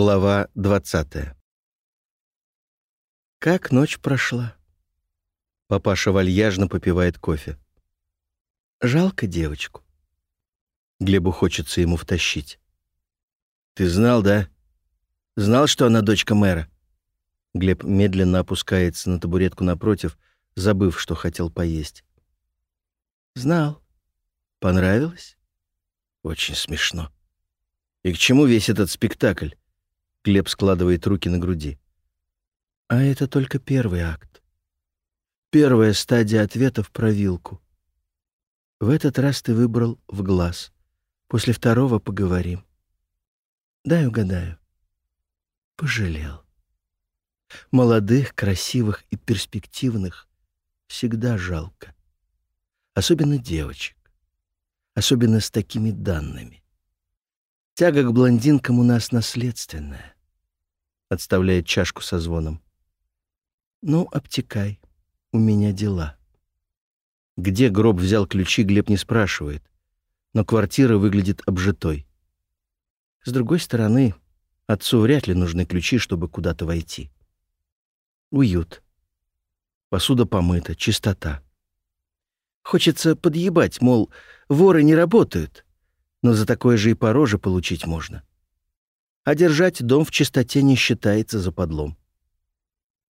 Глава 20 Как ночь прошла? Папаша вальяжно попивает кофе. Жалко девочку. Глебу хочется ему втащить. «Ты знал, да? Знал, что она дочка мэра?» Глеб медленно опускается на табуретку напротив, забыв, что хотел поесть. «Знал. Понравилось?» «Очень смешно. И к чему весь этот спектакль?» Глеб складывает руки на груди. А это только первый акт. Первая стадия ответов про вилку. В этот раз ты выбрал в глаз. После второго поговорим. Дай угадаю. Пожалел. Молодых, красивых и перспективных всегда жалко. Особенно девочек. Особенно с такими данными. Тяга к блондинкам у нас наследственная. Отставляет чашку со звоном. Ну, обтекай. У меня дела. Где гроб взял ключи, Глеб не спрашивает. Но квартира выглядит обжитой. С другой стороны, отцу вряд ли нужны ключи, чтобы куда-то войти. Уют. Посуда помыта, чистота. Хочется подъебать, мол, воры не работают но за такое же и по роже получить можно. А держать дом в чистоте не считается за подлом.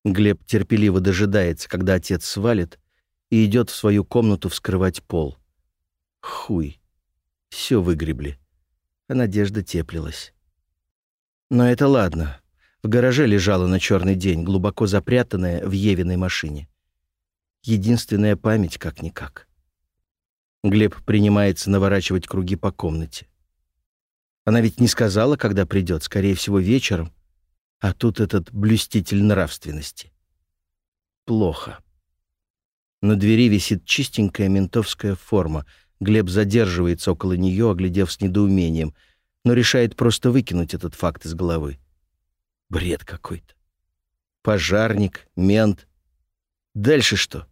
Глеб терпеливо дожидается, когда отец свалит, и идет в свою комнату вскрывать пол. Хуй. Все выгребли. А надежда теплилась. Но это ладно. В гараже лежала на черный день, глубоко запрятанная в Евиной машине. Единственная память как-никак. Глеб принимается наворачивать круги по комнате. Она ведь не сказала, когда придет, скорее всего, вечером. А тут этот блюститель нравственности. Плохо. На двери висит чистенькая ментовская форма. Глеб задерживается около нее, оглядев с недоумением, но решает просто выкинуть этот факт из головы. Бред какой-то. Пожарник, мент. Дальше что?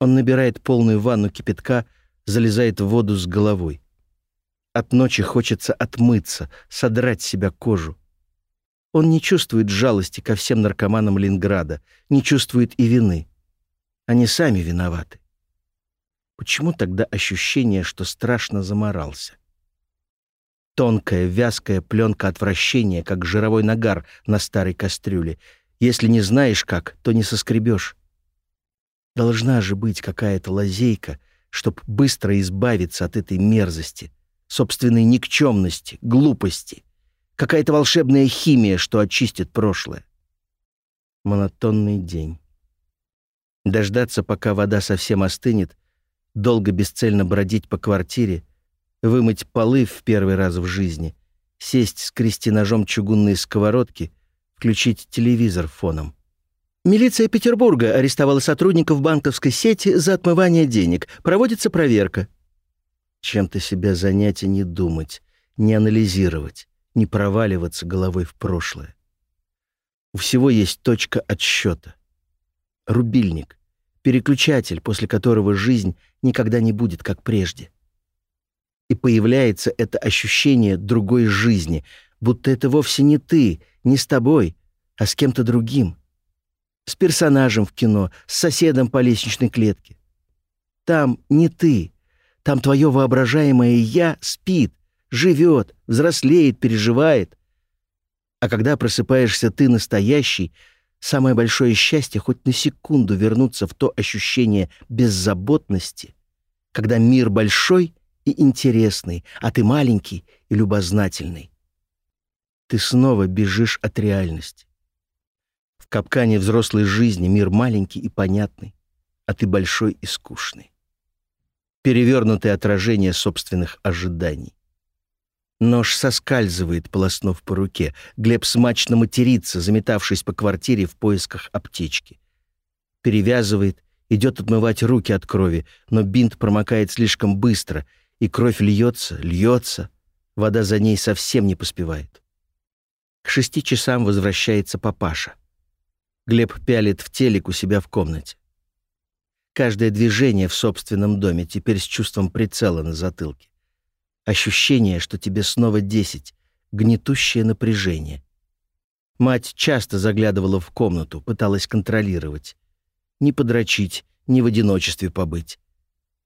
Он набирает полную ванну кипятка, залезает в воду с головой. От ночи хочется отмыться, содрать себя кожу. Он не чувствует жалости ко всем наркоманам Ленинграда, не чувствует и вины. Они сами виноваты. Почему тогда ощущение, что страшно заморался? Тонкая, вязкая пленка отвращения, как жировой нагар на старой кастрюле. Если не знаешь как, то не соскребешь. Должна же быть какая-то лазейка, чтобы быстро избавиться от этой мерзости, собственной никчемности, глупости. Какая-то волшебная химия, что очистит прошлое. Монотонный день. Дождаться, пока вода совсем остынет, долго бесцельно бродить по квартире, вымыть полы в первый раз в жизни, сесть, скрести ножом чугунные сковородки, включить телевизор фоном. Милиция Петербурга арестовала сотрудников банковской сети за отмывание денег. Проводится проверка. Чем-то себя занять и не думать, не анализировать, не проваливаться головой в прошлое. У всего есть точка отсчета. Рубильник, переключатель, после которого жизнь никогда не будет как прежде. И появляется это ощущение другой жизни, будто это вовсе не ты, не с тобой, а с кем-то другим — с персонажем в кино, с соседом по лестничной клетке. Там не ты, там твое воображаемое «я» спит, живет, взрослеет, переживает. А когда просыпаешься ты настоящий, самое большое счастье хоть на секунду вернуться в то ощущение беззаботности, когда мир большой и интересный, а ты маленький и любознательный. Ты снова бежишь от реальности. В капкане взрослой жизни мир маленький и понятный, а ты большой и скучный. Перевернутое отражение собственных ожиданий. Нож соскальзывает, полоснув по руке. Глеб смачно матерится, заметавшись по квартире в поисках аптечки. Перевязывает, идет отмывать руки от крови, но бинт промокает слишком быстро, и кровь льется, льется. Вода за ней совсем не поспевает. К шести часам возвращается папаша. Глеб пялит в телек у себя в комнате. Каждое движение в собственном доме теперь с чувством прицела на затылке. Ощущение, что тебе снова десять, гнетущее напряжение. Мать часто заглядывала в комнату, пыталась контролировать. Не подрочить, ни в одиночестве побыть.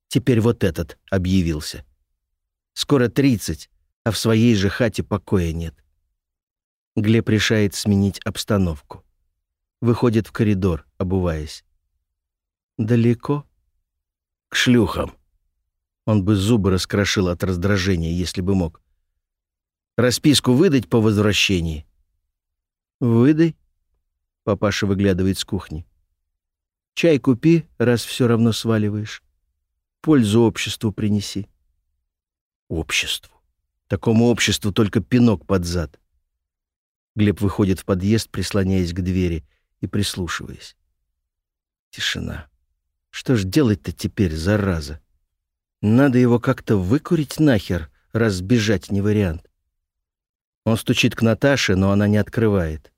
Теперь вот этот объявился. Скоро тридцать, а в своей же хате покоя нет. Глеб решает сменить обстановку. Выходит в коридор, обуваясь. Далеко? К шлюхам. Он бы зубы раскрошил от раздражения, если бы мог. Расписку выдать по возвращении? Выдай. Папаша выглядывает с кухни. Чай купи, раз все равно сваливаешь. Пользу обществу принеси. Обществу. Такому обществу только пинок под зад. Глеб выходит в подъезд, прислоняясь к двери и прислушиваясь. Тишина. Что ж делать-то теперь, зараза? Надо его как-то выкурить нахер, раз сбежать не вариант. Он стучит к Наташе, но она не открывает.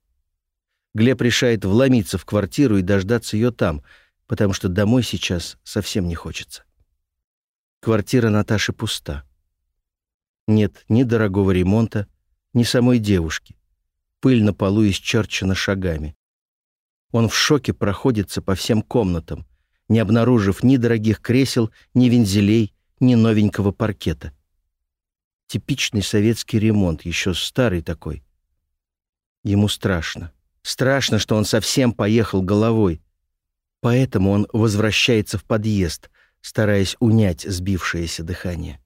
Глеб решает вломиться в квартиру и дождаться ее там, потому что домой сейчас совсем не хочется. Квартира Наташи пуста. Нет ни дорогого ремонта, ни самой девушки. Пыль на полу исчерчена шагами. Он в шоке проходится по всем комнатам, не обнаружив ни дорогих кресел, ни вензелей, ни новенького паркета. Типичный советский ремонт, еще старый такой. Ему страшно. Страшно, что он совсем поехал головой. Поэтому он возвращается в подъезд, стараясь унять сбившееся дыхание.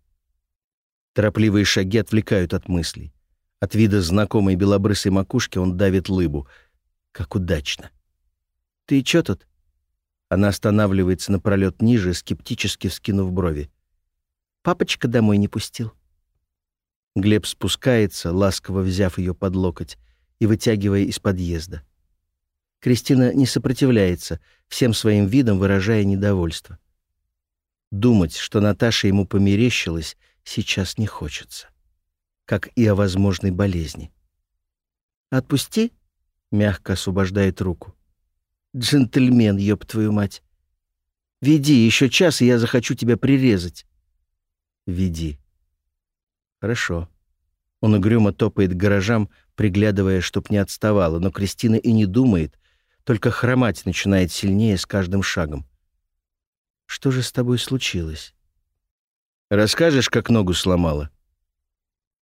Торопливые шаги отвлекают от мыслей. От вида знакомой белобрысой макушки он давит лыбу. Как удачно. «Ты чё тут?» Она останавливается на пролет ниже, скептически вскинув брови. «Папочка домой не пустил». Глеб спускается, ласково взяв ее под локоть и вытягивая из подъезда. Кристина не сопротивляется, всем своим видом выражая недовольство. Думать, что Наташа ему померещилась, сейчас не хочется. Как и о возможной болезни. «Отпусти», — мягко освобождает руку. «Джентльмен, ёб твою мать! Веди, еще час, и я захочу тебя прирезать». «Веди». «Хорошо». Он угрюмо топает к гаражам, приглядывая, чтоб не отставала, но Кристина и не думает, только хромать начинает сильнее с каждым шагом. «Что же с тобой случилось?» «Расскажешь, как ногу сломала?»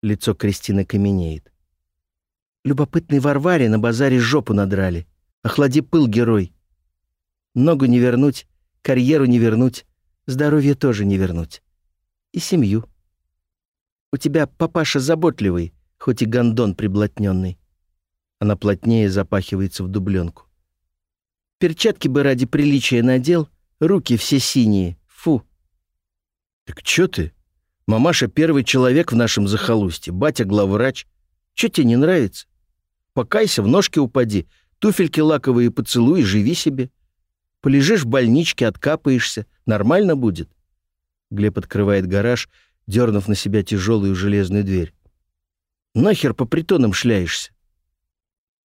Лицо Кристины каменеет. «Любопытный Варваре на базаре жопу надрали. Охлади пыл, герой. Ногу не вернуть, карьеру не вернуть, здоровье тоже не вернуть. И семью. У тебя папаша заботливый, хоть и гондон приблотненный. Она плотнее запахивается в дубленку. Перчатки бы ради приличия надел, руки все синие. Фу. Так чё ты? Мамаша первый человек в нашем захолустье, батя главврач. Чё тебе не нравится? Покайся, в ножки упади, туфельки лаковые поцелуй, живи себе. Полежишь в больничке, откапаешься, нормально будет. Глеб открывает гараж, дернув на себя тяжелую железную дверь. Нахер по притонам шляешься?»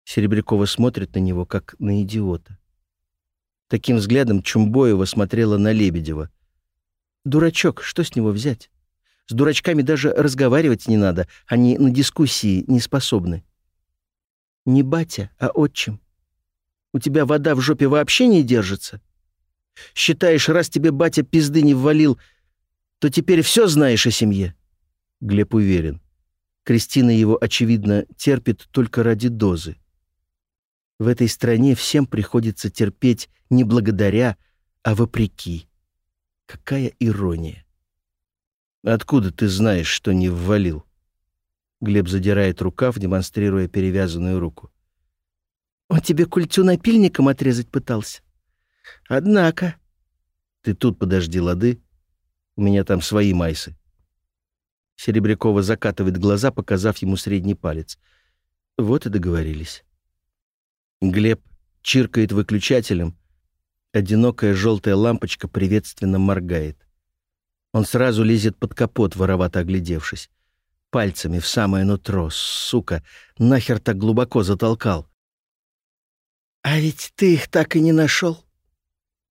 Серебрякова смотрит на него, как на идиота. Таким взглядом Чумбоева смотрела на Лебедева. «Дурачок, что с него взять? С дурачками даже разговаривать не надо, они на дискуссии не способны». «Не батя, а отчим. У тебя вода в жопе вообще не держится? Считаешь, раз тебе батя пизды не ввалил, то теперь все знаешь о семье?» Глеб уверен. Кристина его, очевидно, терпит только ради дозы. В этой стране всем приходится терпеть не благодаря, а вопреки. Какая ирония. «Откуда ты знаешь, что не ввалил?» Глеб задирает рукав, демонстрируя перевязанную руку. «Он тебе культю напильником отрезать пытался? Однако...» «Ты тут подожди, лады. У меня там свои майсы». Серебрякова закатывает глаза, показав ему средний палец. Вот и договорились. Глеб чиркает выключателем. Одинокая желтая лампочка приветственно моргает. Он сразу лезет под капот, воровато оглядевшись. Пальцами в самое нутро. Сука, нахер так глубоко затолкал. «А ведь ты их так и не нашел?»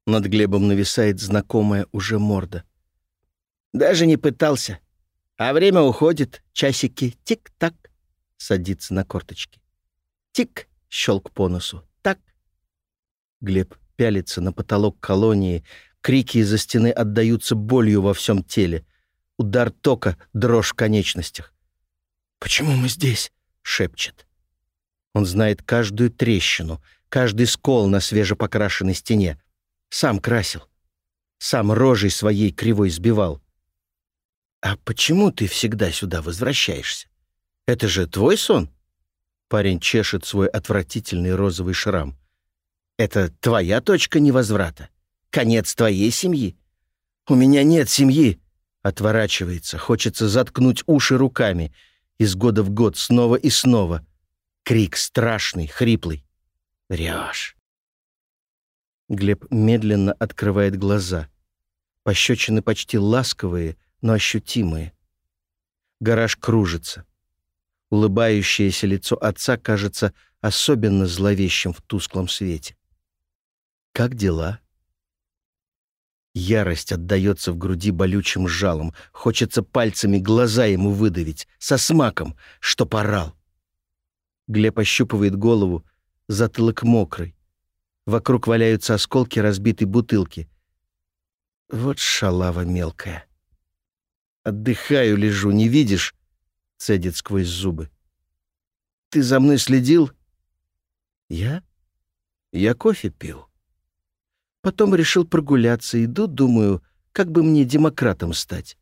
Над Глебом нависает знакомая уже морда. «Даже не пытался. А время уходит, часики тик-так. садится на корточки. Тик, щелк по носу. Так. Глеб пялится на потолок колонии, крики из-за стены отдаются болью во всем теле. Удар тока, дрожь в конечностях. «Почему мы здесь?» — шепчет. Он знает каждую трещину, каждый скол на свежепокрашенной стене. Сам красил. Сам рожей своей кривой сбивал. «А почему ты всегда сюда возвращаешься? Это же твой сон?» Парень чешет свой отвратительный розовый шрам. «Это твоя точка невозврата? Конец твоей семьи?» «У меня нет семьи!» Отворачивается, хочется заткнуть уши руками. Из года в год, снова и снова. Крик страшный, хриплый. «Врешь!» Глеб медленно открывает глаза. Пощечины почти ласковые, но ощутимые. Гараж кружится. Улыбающееся лицо отца кажется особенно зловещим в тусклом свете. «Как дела?» Ярость отдается в груди болючим жалом. Хочется пальцами глаза ему выдавить, со смаком, что порал. Глеб ощупывает голову, затылок мокрый. Вокруг валяются осколки разбитой бутылки. Вот шалава мелкая. Отдыхаю, лежу, не видишь? — цедит сквозь зубы. «Ты за мной следил?» «Я? Я кофе пил. Потом решил прогуляться. Иду, думаю, как бы мне демократом стать.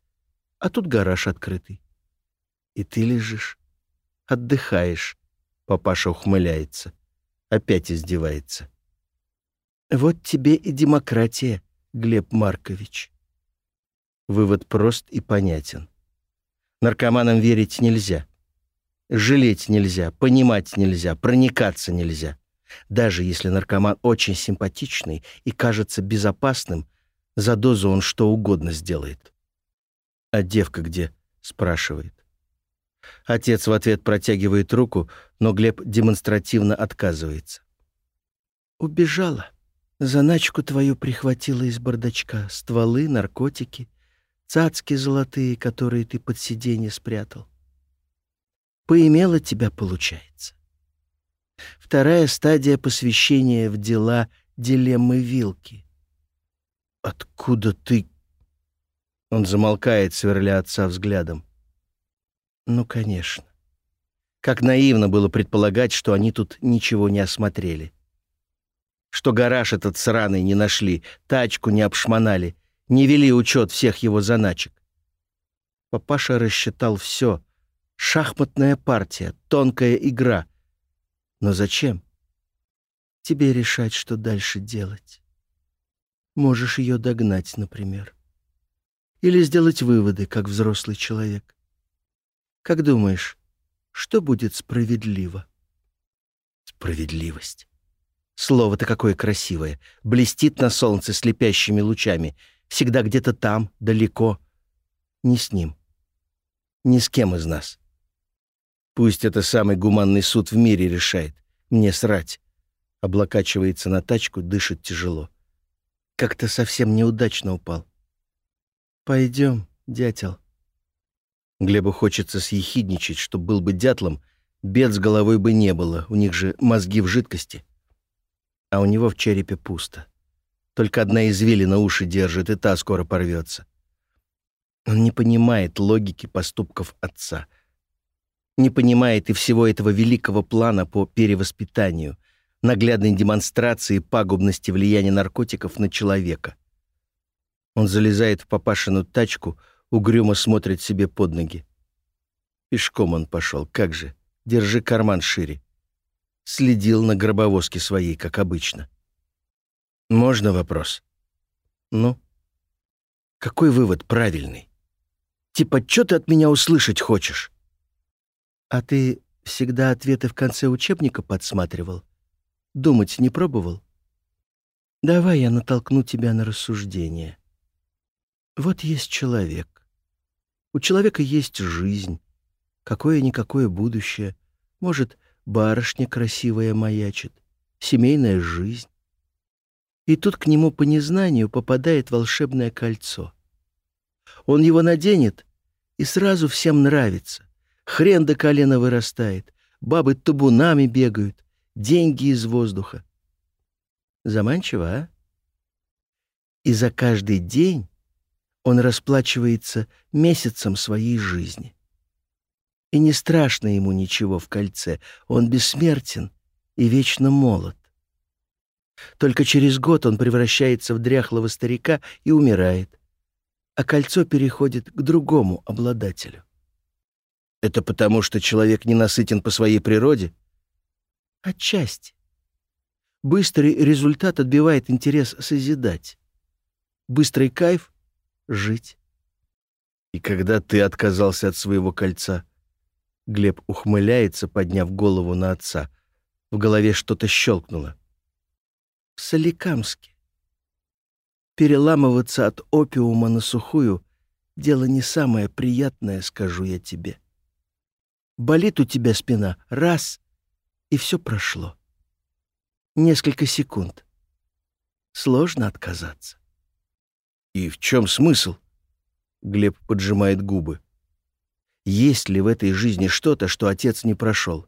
А тут гараж открытый. И ты лежишь, отдыхаешь». Папаша ухмыляется. Опять издевается. «Вот тебе и демократия, Глеб Маркович». Вывод прост и понятен. Наркоманам верить нельзя. Жалеть нельзя, понимать нельзя, проникаться нельзя. Даже если наркоман очень симпатичный и кажется безопасным, за дозу он что угодно сделает. «А девка где?» — спрашивает. Отец в ответ протягивает руку, но Глеб демонстративно отказывается. «Убежала. Заначку твою прихватила из бардачка. Стволы, наркотики. Цацки золотые, которые ты под сиденье спрятал. Поимела тебя, получается. Вторая стадия посвящения в дела дилеммы вилки. «Откуда ты...» Он замолкает, сверля отца взглядом. «Ну, конечно. Как наивно было предполагать, что они тут ничего не осмотрели. Что гараж этот сраный не нашли, тачку не обшмонали, не вели учет всех его заначек. Папаша рассчитал все. Шахматная партия, тонкая игра. Но зачем? Тебе решать, что дальше делать. Можешь ее догнать, например. Или сделать выводы, как взрослый человек. Как думаешь, что будет справедливо? Справедливость. Слово-то какое красивое. Блестит на солнце слепящими лучами — всегда где-то там, далеко. Не с ним. Ни с кем из нас. Пусть это самый гуманный суд в мире решает. Мне срать. Облокачивается на тачку, дышит тяжело. Как-то совсем неудачно упал. Пойдем, дятел. Глебу хочется съехидничать, что был бы дятлом, бед с головой бы не было, у них же мозги в жидкости. А у него в черепе пусто. Только одна извилина уши держит, и та скоро порвется. Он не понимает логики поступков отца. Не понимает и всего этого великого плана по перевоспитанию, наглядной демонстрации пагубности влияния наркотиков на человека. Он залезает в папашину тачку, угрюмо смотрит себе под ноги. Пешком он пошел, как же, держи карман шире. Следил на гробовозке своей, как обычно. Можно вопрос? Ну? Какой вывод правильный? Типа, что ты от меня услышать хочешь? А ты всегда ответы в конце учебника подсматривал? Думать не пробовал? Давай я натолкну тебя на рассуждение. Вот есть человек. У человека есть жизнь. Какое-никакое будущее. Может, барышня красивая маячит. Семейная жизнь. И тут к нему по незнанию попадает волшебное кольцо. Он его наденет, и сразу всем нравится. Хрен до колена вырастает, бабы табунами бегают, деньги из воздуха. Заманчиво, а? И за каждый день он расплачивается месяцем своей жизни. И не страшно ему ничего в кольце, он бессмертен и вечно молод. Только через год он превращается в дряхлого старика и умирает, а кольцо переходит к другому обладателю. Это потому, что человек ненасытен по своей природе? Отчасти. Быстрый результат отбивает интерес созидать. Быстрый кайф — жить. И когда ты отказался от своего кольца, Глеб ухмыляется, подняв голову на отца. В голове что-то щелкнуло. В Соликамске. Переламываться от опиума на сухую — дело не самое приятное, скажу я тебе. Болит у тебя спина — раз, и все прошло. Несколько секунд. Сложно отказаться. И в чем смысл? Глеб поджимает губы. Есть ли в этой жизни что-то, что отец не прошел?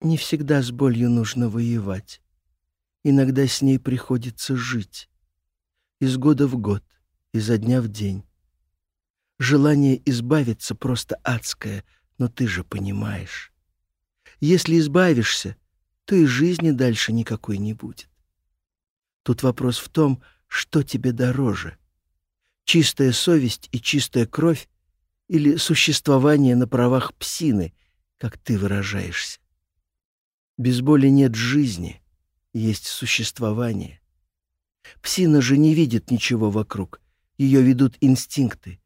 Не всегда с болью нужно воевать. Иногда с ней приходится жить. Из года в год, изо дня в день. Желание избавиться просто адское, но ты же понимаешь. Если избавишься, то и жизни дальше никакой не будет. Тут вопрос в том, что тебе дороже. Чистая совесть и чистая кровь или существование на правах псины, как ты выражаешься. Без боли нет жизни, есть существование. Псина же не видит ничего вокруг, ее ведут инстинкты.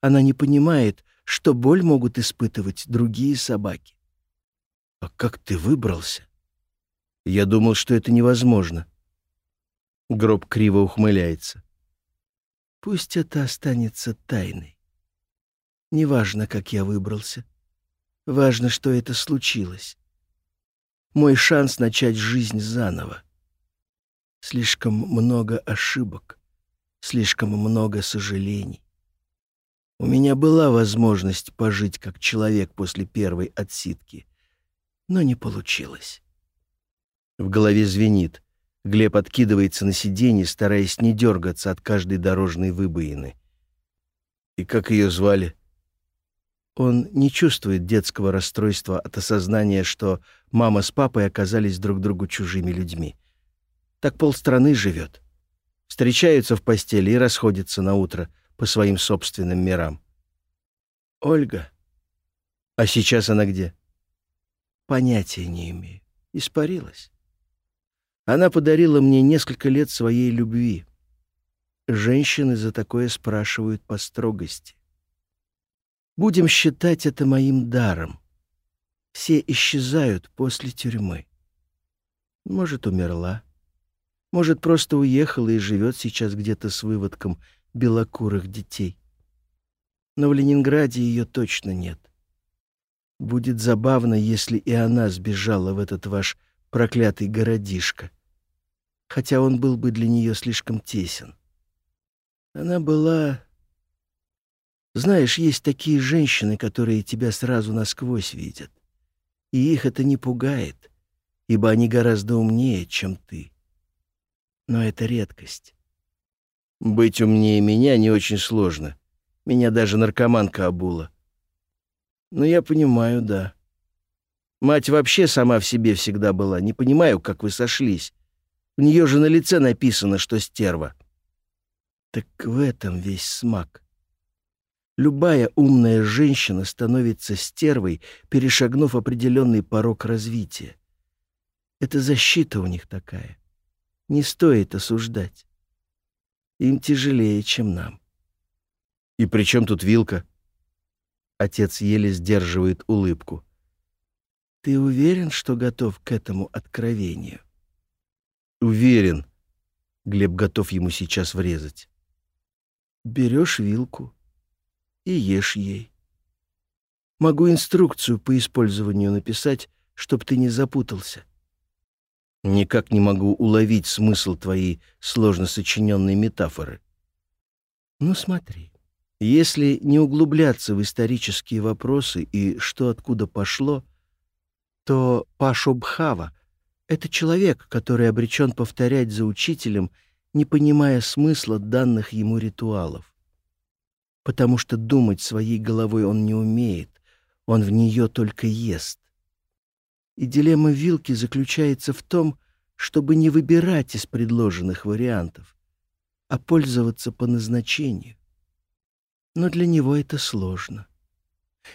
Она не понимает, что боль могут испытывать другие собаки. А как ты выбрался? Я думал, что это невозможно. Гроб криво ухмыляется. Пусть это останется тайной. Неважно, как я выбрался. Важно, что это случилось мой шанс начать жизнь заново. Слишком много ошибок, слишком много сожалений. У меня была возможность пожить как человек после первой отсидки, но не получилось. В голове звенит. Глеб откидывается на сиденье, стараясь не дергаться от каждой дорожной выбоины. И как ее звали? Он не чувствует детского расстройства от осознания, что мама с папой оказались друг другу чужими людьми. Так полстраны живет. Встречаются в постели и расходятся на утро по своим собственным мирам. Ольга. А сейчас она где? Понятия не имею. Испарилась. Она подарила мне несколько лет своей любви. Женщины за такое спрашивают по строгости. Будем считать это моим даром. Все исчезают после тюрьмы. Может, умерла. Может, просто уехала и живет сейчас где-то с выводком белокурых детей. Но в Ленинграде ее точно нет. Будет забавно, если и она сбежала в этот ваш проклятый городишко. Хотя он был бы для нее слишком тесен. Она была знаешь, есть такие женщины, которые тебя сразу насквозь видят. И их это не пугает, ибо они гораздо умнее, чем ты. Но это редкость. Быть умнее меня не очень сложно. Меня даже наркоманка обула. Но я понимаю, да. Мать вообще сама в себе всегда была. Не понимаю, как вы сошлись. У нее же на лице написано, что стерва. Так в этом весь смак. Любая умная женщина становится стервой, перешагнув определенный порог развития. Это защита у них такая. Не стоит осуждать. Им тяжелее, чем нам. И при чем тут вилка? Отец еле сдерживает улыбку. Ты уверен, что готов к этому откровению? Уверен. Глеб готов ему сейчас врезать. Берешь вилку, и ешь ей. Могу инструкцию по использованию написать, чтоб ты не запутался. Никак не могу уловить смысл твоей сложно сочиненной метафоры. Ну смотри. Если не углубляться в исторические вопросы и что откуда пошло, то Пашубхава — это человек, который обречен повторять за учителем, не понимая смысла данных ему ритуалов. Потому что думать своей головой он не умеет, он в нее только ест. И дилемма вилки заключается в том, чтобы не выбирать из предложенных вариантов, а пользоваться по назначению но для него это сложно.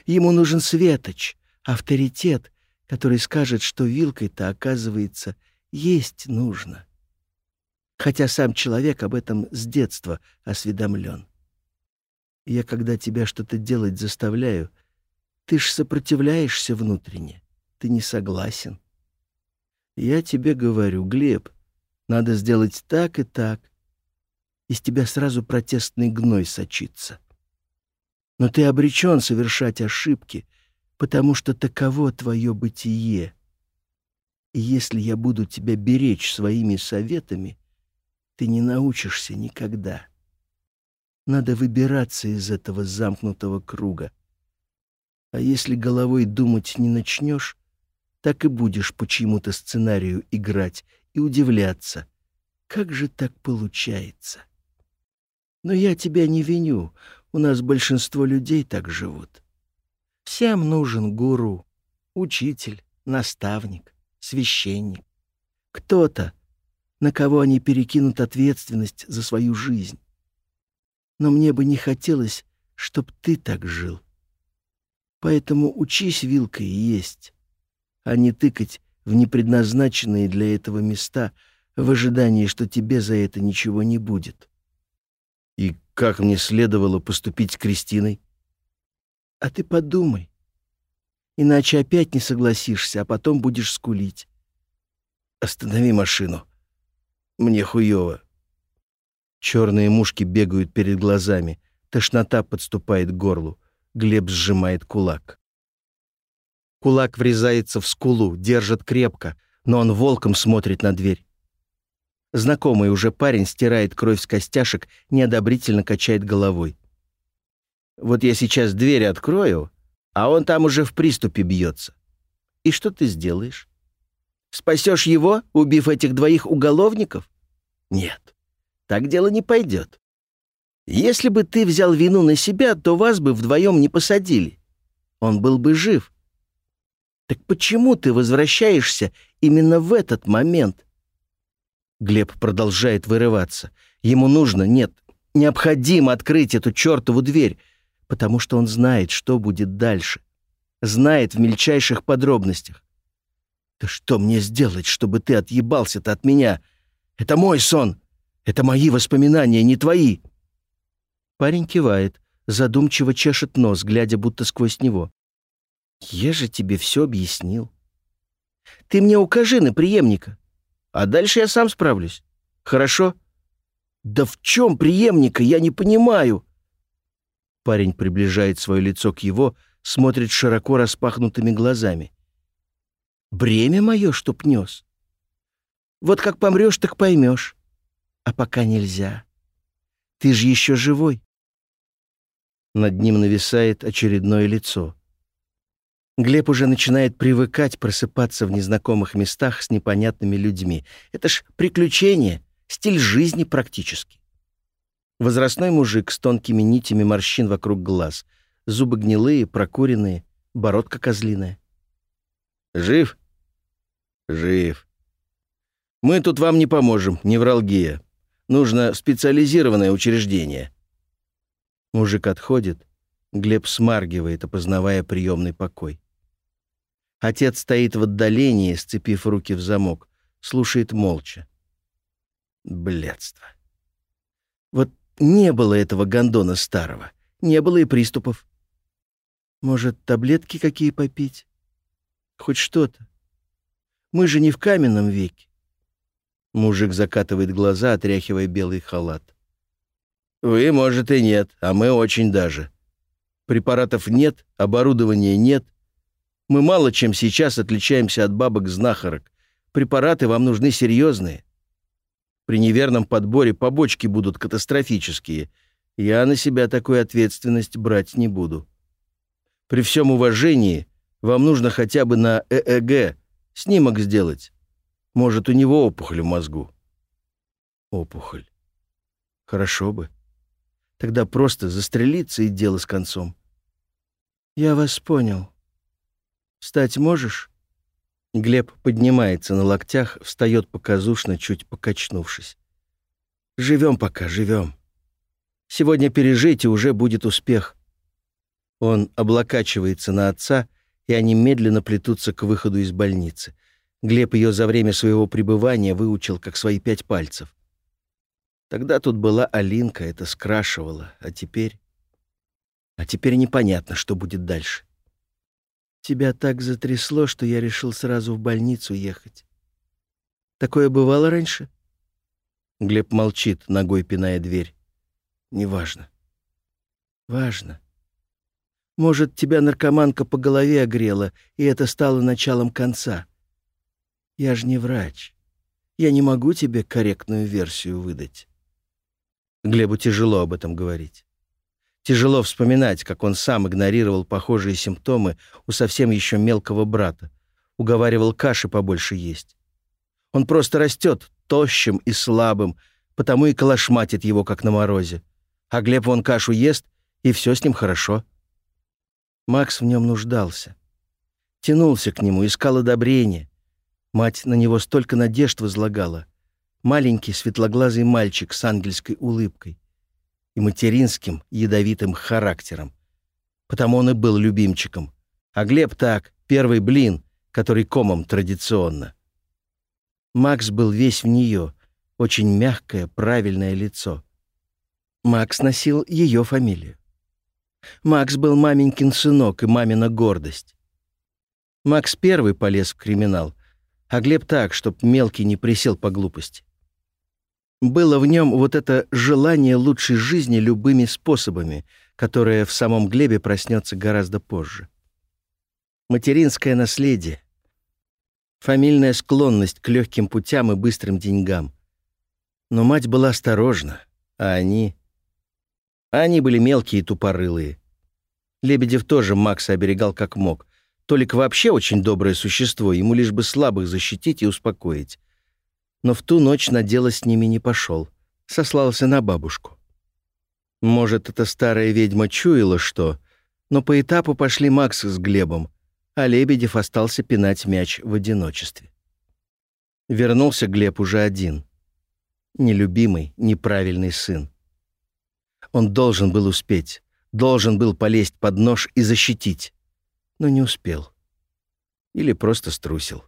Ему нужен светоч, авторитет, который скажет, что вилкой-то, оказывается, есть нужно. Хотя сам человек об этом с детства осведомлен. Я, когда тебя что-то делать заставляю, ты ж сопротивляешься внутренне, ты не согласен. Я тебе говорю, Глеб, надо сделать так и так. Из тебя сразу протестный гной сочится но ты обречен совершать ошибки, потому что таково твое бытие. И если я буду тебя беречь своими советами, ты не научишься никогда. Надо выбираться из этого замкнутого круга. А если головой думать не начнешь, так и будешь по чьему-то сценарию играть и удивляться, как же так получается. Но я тебя не виню, у нас большинство людей так живут. Всем нужен гуру, учитель, наставник, священник. Кто-то, на кого они перекинут ответственность за свою жизнь. Но мне бы не хотелось, чтоб ты так жил. Поэтому учись вилкой есть, а не тыкать в непредназначенные для этого места в ожидании, что тебе за это ничего не будет. И как мне следовало поступить с Кристиной? А ты подумай. Иначе опять не согласишься, а потом будешь скулить. Останови машину. Мне хуёво. Черные мушки бегают перед глазами. Тошнота подступает к горлу. Глеб сжимает кулак. Кулак врезается в скулу, держит крепко, но он волком смотрит на дверь. Знакомый уже парень стирает кровь с костяшек, неодобрительно качает головой. «Вот я сейчас дверь открою, а он там уже в приступе бьется. И что ты сделаешь? Спасешь его, убив этих двоих уголовников? Нет, так дело не пойдет. Если бы ты взял вину на себя, то вас бы вдвоем не посадили. Он был бы жив. Так почему ты возвращаешься именно в этот момент?» Глеб продолжает вырываться. Ему нужно, нет, необходимо открыть эту чертову дверь, потому что он знает, что будет дальше. Знает в мельчайших подробностях. «Да что мне сделать, чтобы ты отъебался-то от меня? Это мой сон. Это мои воспоминания, не твои». Парень кивает, задумчиво чешет нос, глядя будто сквозь него. «Я же тебе все объяснил. Ты мне укажи на преемника. А дальше я сам справлюсь. Хорошо? Да в чем преемника, я не понимаю. Парень приближает свое лицо к его, смотрит широко распахнутыми глазами. Бремя мое, чтоб нес. Вот как помрешь, так поймешь. А пока нельзя. Ты же еще живой. Над ним нависает очередное лицо. Глеб уже начинает привыкать просыпаться в незнакомых местах с непонятными людьми. Это ж приключение, стиль жизни практически. Возрастной мужик с тонкими нитями морщин вокруг глаз, зубы гнилые, прокуренные, бородка козлиная. «Жив?» «Жив. Мы тут вам не поможем, невралгия. Нужно специализированное учреждение». Мужик отходит, Глеб смаргивает, опознавая приемный покой. Отец стоит в отдалении, сцепив руки в замок, слушает молча. Блядство. Вот не было этого гондона старого, не было и приступов. Может, таблетки какие попить? Хоть что-то. Мы же не в каменном веке. Мужик закатывает глаза, отряхивая белый халат. Вы, может, и нет, а мы очень даже. Препаратов нет, оборудования нет, мы мало чем сейчас отличаемся от бабок-знахарок. Препараты вам нужны серьезные. При неверном подборе побочки будут катастрофические. Я на себя такую ответственность брать не буду. При всем уважении вам нужно хотя бы на ЭЭГ снимок сделать. Может, у него опухоль в мозгу. Опухоль. Хорошо бы. Тогда просто застрелиться и дело с концом. Я вас понял. Встать можешь? Глеб поднимается на локтях, встает показушно, чуть покачнувшись. Живем пока, живем. Сегодня пережить, и уже будет успех. Он облокачивается на отца, и они медленно плетутся к выходу из больницы. Глеб ее за время своего пребывания выучил как свои пять пальцев. Тогда тут была Алинка, это скрашивало, а теперь... А теперь непонятно, что будет дальше. Тебя так затрясло, что я решил сразу в больницу ехать. Такое бывало раньше? Глеб молчит, ногой пиная дверь. Неважно. Важно. Может, тебя наркоманка по голове огрела, и это стало началом конца. Я же не врач. Я не могу тебе корректную версию выдать. Глебу тяжело об этом говорить. Тяжело вспоминать, как он сам игнорировал похожие симптомы у совсем еще мелкого брата, уговаривал каши побольше есть. Он просто растет тощим и слабым, потому и калашматит его, как на морозе. А Глеб вон кашу ест, и все с ним хорошо. Макс в нем нуждался. Тянулся к нему, искал одобрения. Мать на него столько надежд возлагала. Маленький светлоглазый мальчик с ангельской улыбкой и материнским ядовитым характером. Потому он и был любимчиком. А Глеб так, первый блин, который комом традиционно. Макс был весь в нее, очень мягкое, правильное лицо. Макс носил ее фамилию. Макс был маменькин сынок и мамина гордость. Макс первый полез в криминал, а Глеб так, чтоб мелкий не присел по глупости. Было в нем вот это желание лучшей жизни любыми способами, которое в самом Глебе проснется гораздо позже. Материнское наследие, фамильная склонность к легким путям и быстрым деньгам. Но мать была осторожна, а они... Они были мелкие и тупорылые. Лебедев тоже Макса оберегал как мог. Толик вообще очень доброе существо, ему лишь бы слабых защитить и успокоить. Но в ту ночь на дело с ними не пошел. Сослался на бабушку. Может, эта старая ведьма чуяла что, но по этапу пошли Макс с Глебом, а Лебедев остался пинать мяч в одиночестве. Вернулся Глеб уже один. Нелюбимый, неправильный сын. Он должен был успеть, должен был полезть под нож и защитить, но не успел. Или просто струсил.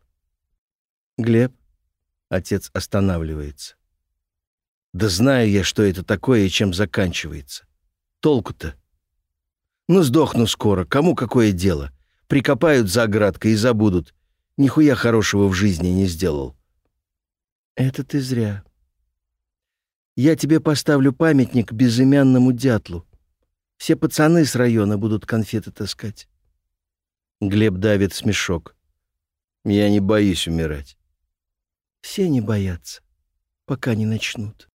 «Глеб?» Отец останавливается. «Да знаю я, что это такое и чем заканчивается. Толку-то? Ну, сдохну скоро, кому какое дело? Прикопают за оградкой и забудут. Нихуя хорошего в жизни не сделал». «Это ты зря», я тебе поставлю памятник безымянному дятлу. Все пацаны с района будут конфеты таскать. Глеб давит смешок. Я не боюсь умирать. Все не боятся, пока не начнут.